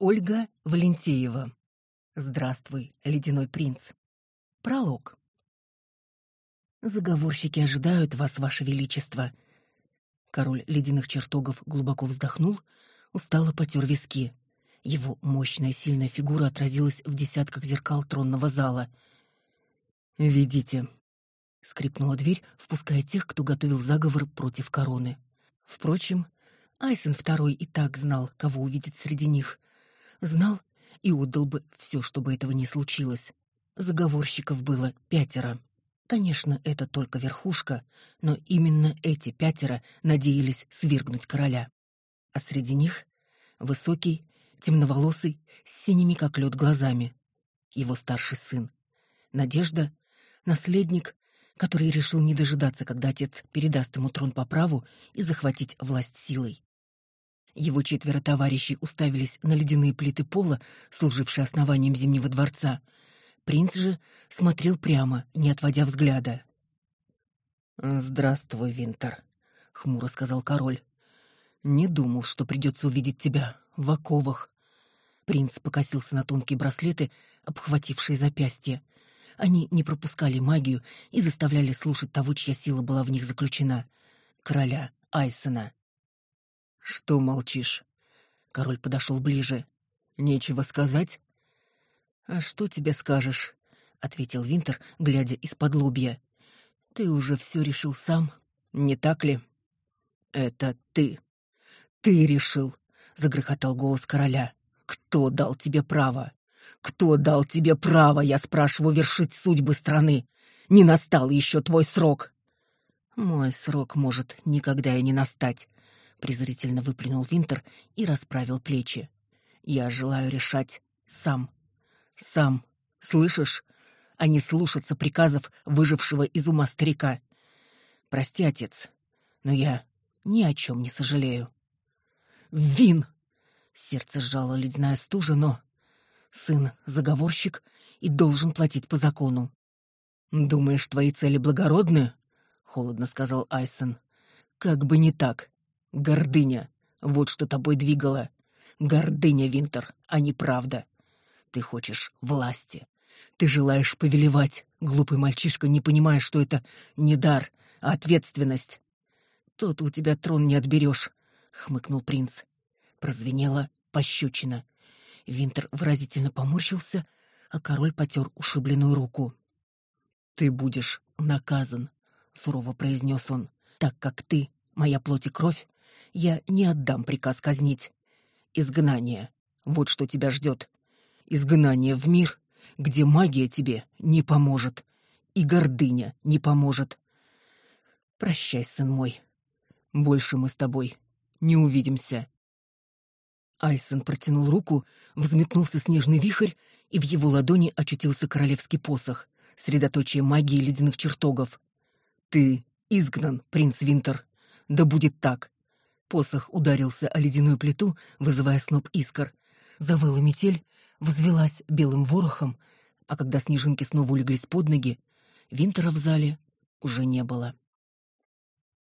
Ольга Валентеева. Здравствуй, ледяной принц. Пролог. Заговорщики ожидают вас, ваше величество. Король ледяных чертогов глубоко вздохнул, устало потер виски. Его мощная сильная фигура отразилась в десятках зеркал тронного зала. «Ведите», — скрипнула дверь, впуская тех, кто готовил заговор против короны. Впрочем, Айсен второй и так знал, кого увидит среди них, Знал и отдал бы все, чтобы этого не случилось. Заговорщиков было пятеро. Конечно, это только верхушка, но именно эти пятеро надеялись свергнуть короля. А среди них высокий, темноволосый, с синими как лед глазами. Его старший сын. Надежда, наследник, который решил не дожидаться, когда отец передаст ему трон по праву и захватить власть силой. Его четверо товарищей уставились на ледяные плиты пола, служившие основанием Зимнего дворца. Принц же смотрел прямо, не отводя взгляда. «Здравствуй, Винтер», — хмуро сказал король. «Не думал, что придется увидеть тебя в оковах». Принц покосился на тонкие браслеты, обхватившие запястья. Они не пропускали магию и заставляли слушать того, чья сила была в них заключена. Короля Айсона. Что молчишь? Король подошел ближе. Нечего сказать? А что тебе скажешь? ответил Винтер, глядя из-под лобья. Ты уже все решил сам, не так ли? Это ты. Ты решил, загрохотал голос короля. Кто дал тебе право? Кто дал тебе право, я спрашиваю, вершить судьбы страны? Не настал еще твой срок. Мой срок может никогда и не настать, презрительно выплюнул Винтер и расправил плечи. Я желаю решать сам. Сам. Слышишь? А не слушаться приказов выжившего из ума старика. Прости, отец, но я ни о чем не сожалею. Вин! Сердце сжало ледяная стужа, но сын заговорщик и должен платить по закону. Думаешь, твои цели благородны? холодно сказал Айсон. Как бы не так. Гордыня. Вот что тобой двигало. Гордыня, Винтер, а не правда. Ты хочешь власти. Ты желаешь повелевать. Глупый мальчишка, не понимая, что это не дар, а ответственность. Тут у тебя трон не отберешь, — хмыкнул принц. Прозвенела пощечина. Винтер выразительно поморщился, а король потер ушибленную руку. «Ты будешь наказан», — сурово произнес он, — «так как ты, моя плоть и кровь, я не отдам приказ казнить. Изгнание. Вот что тебя ждет. Изгнание в мир, где магия тебе не поможет, и гордыня не поможет. Прощай, сын мой. Больше мы с тобой не увидимся. Айсон протянул руку, взметнулся снежный вихрь, и в его ладони очутился королевский посох, средоточие магии ледяных чертогов. Ты изгнан, принц Винтер. Да будет так. Посох ударился о ледяную плиту, вызывая сноп искр. Завыла метель, взвелась белым ворохом, а когда снежинки снова улеглись под ноги, Винтера в зале уже не было.